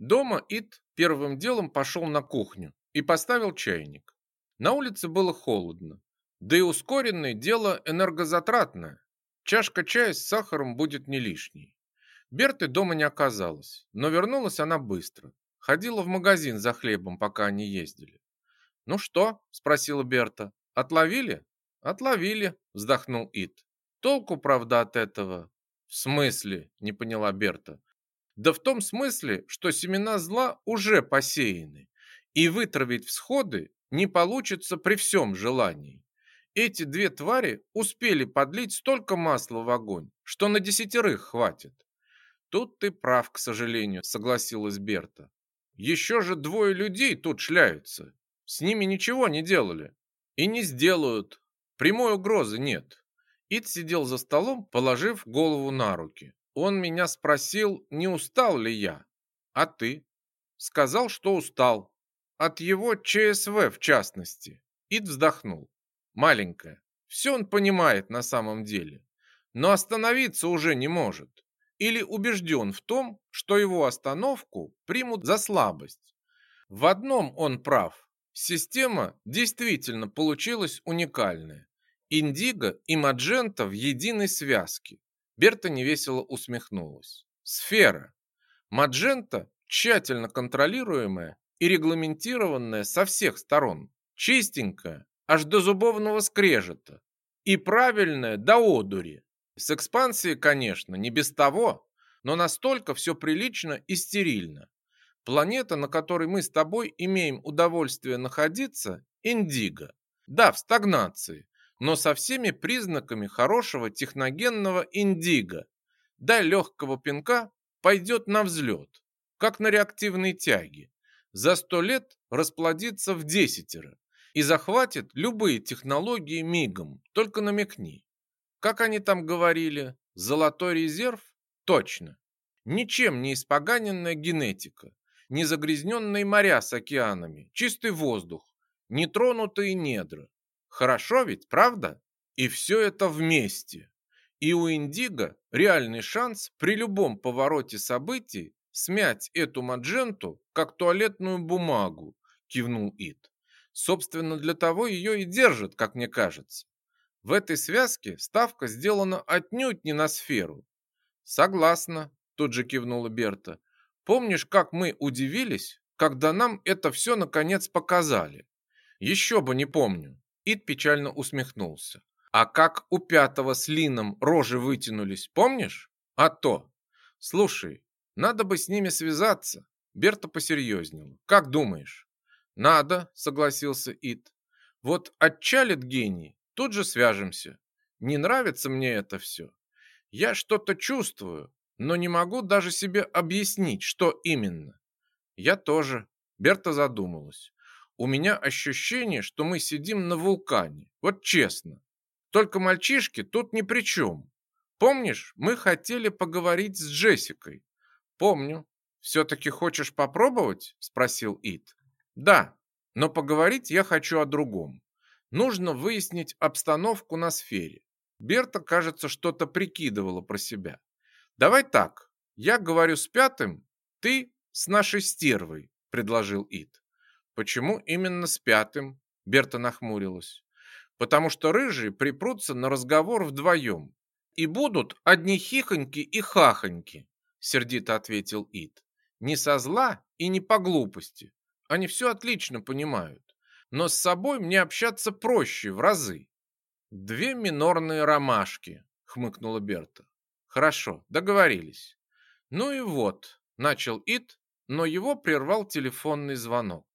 Дома Ит первым делом пошел на кухню и поставил чайник. На улице было холодно, да и ускоренное дело энергозатратное. Чашка чая с сахаром будет не лишней. Берты дома не оказалось, но вернулась она быстро. Ходила в магазин за хлебом, пока они ездили. «Ну что?» – спросила Берта. «Отловили?» «Отловили», – вздохнул Ит. «Толку, правда, от этого?» «В смысле?» – не поняла Берта. «Да в том смысле, что семена зла уже посеяны, и вытравить всходы не получится при всем желании. Эти две твари успели подлить столько масла в огонь, что на десятерых хватит. Тут ты прав, к сожалению, согласилась Берта. Еще же двое людей тут шляются. С ними ничего не делали. И не сделают. Прямой угрозы нет. Ид сидел за столом, положив голову на руки. Он меня спросил, не устал ли я. А ты? Сказал, что устал. От его ЧСВ в частности. Ид вздохнул. Маленькая. Все он понимает на самом деле. Но остановиться уже не может или убежден в том, что его остановку примут за слабость. В одном он прав. Система действительно получилась уникальная. Индиго и Маджента в единой связке. Берта невесело усмехнулась. Сфера. Маджента тщательно контролируемая и регламентированная со всех сторон. Чистенькая, аж до зубовного скрежета. И правильная до одури. С экспансией, конечно, не без того, но настолько все прилично и стерильно. Планета, на которой мы с тобой имеем удовольствие находиться, Индиго. Да, в стагнации, но со всеми признаками хорошего техногенного Индиго. Дай легкого пинка, пойдет на взлет, как на реактивной тяге. За сто лет расплодится в десятеро и захватит любые технологии мигом, только намекни. Как они там говорили, золотой резерв? Точно. Ничем не испоганенная генетика, не загрязненные моря с океанами, чистый воздух, нетронутые недра. Хорошо ведь, правда? И все это вместе. И у Индиго реальный шанс при любом повороте событий смять эту мадженту, как туалетную бумагу, кивнул Ит. Собственно, для того ее и держат, как мне кажется. В этой связке ставка сделана отнюдь не на сферу. Согласна, тут же кивнула Берта. Помнишь, как мы удивились, когда нам это все наконец показали? Еще бы не помню. Ид печально усмехнулся. А как у пятого с Лином рожи вытянулись, помнишь? А то. Слушай, надо бы с ними связаться. Берта посерьезнела. Как думаешь? Надо, согласился Ид. Вот отчалит гений, тут же свяжемся. Не нравится мне это все. Я что-то чувствую, но не могу даже себе объяснить, что именно. Я тоже. Берта задумалась. У меня ощущение, что мы сидим на вулкане. Вот честно. Только мальчишки тут ни при чем. Помнишь, мы хотели поговорить с Джессикой? Помню. Все-таки хочешь попробовать? Спросил Ит. Да, но поговорить я хочу о другом. Нужно выяснить обстановку на сфере. Берта, кажется, что-то прикидывала про себя. Давай так, я говорю с пятым, ты с нашей стервой, предложил Ит. Почему именно с пятым? Берта нахмурилась. Потому что рыжие припрутся на разговор вдвоем. И будут одни хихоньки и хахоньки, сердито ответил Ит. Не со зла и не по глупости. Они все отлично понимают но с собой мне общаться проще в разы. Две минорные ромашки, хмыкнула Берта. Хорошо, договорились. Ну и вот, начал Ит, но его прервал телефонный звонок.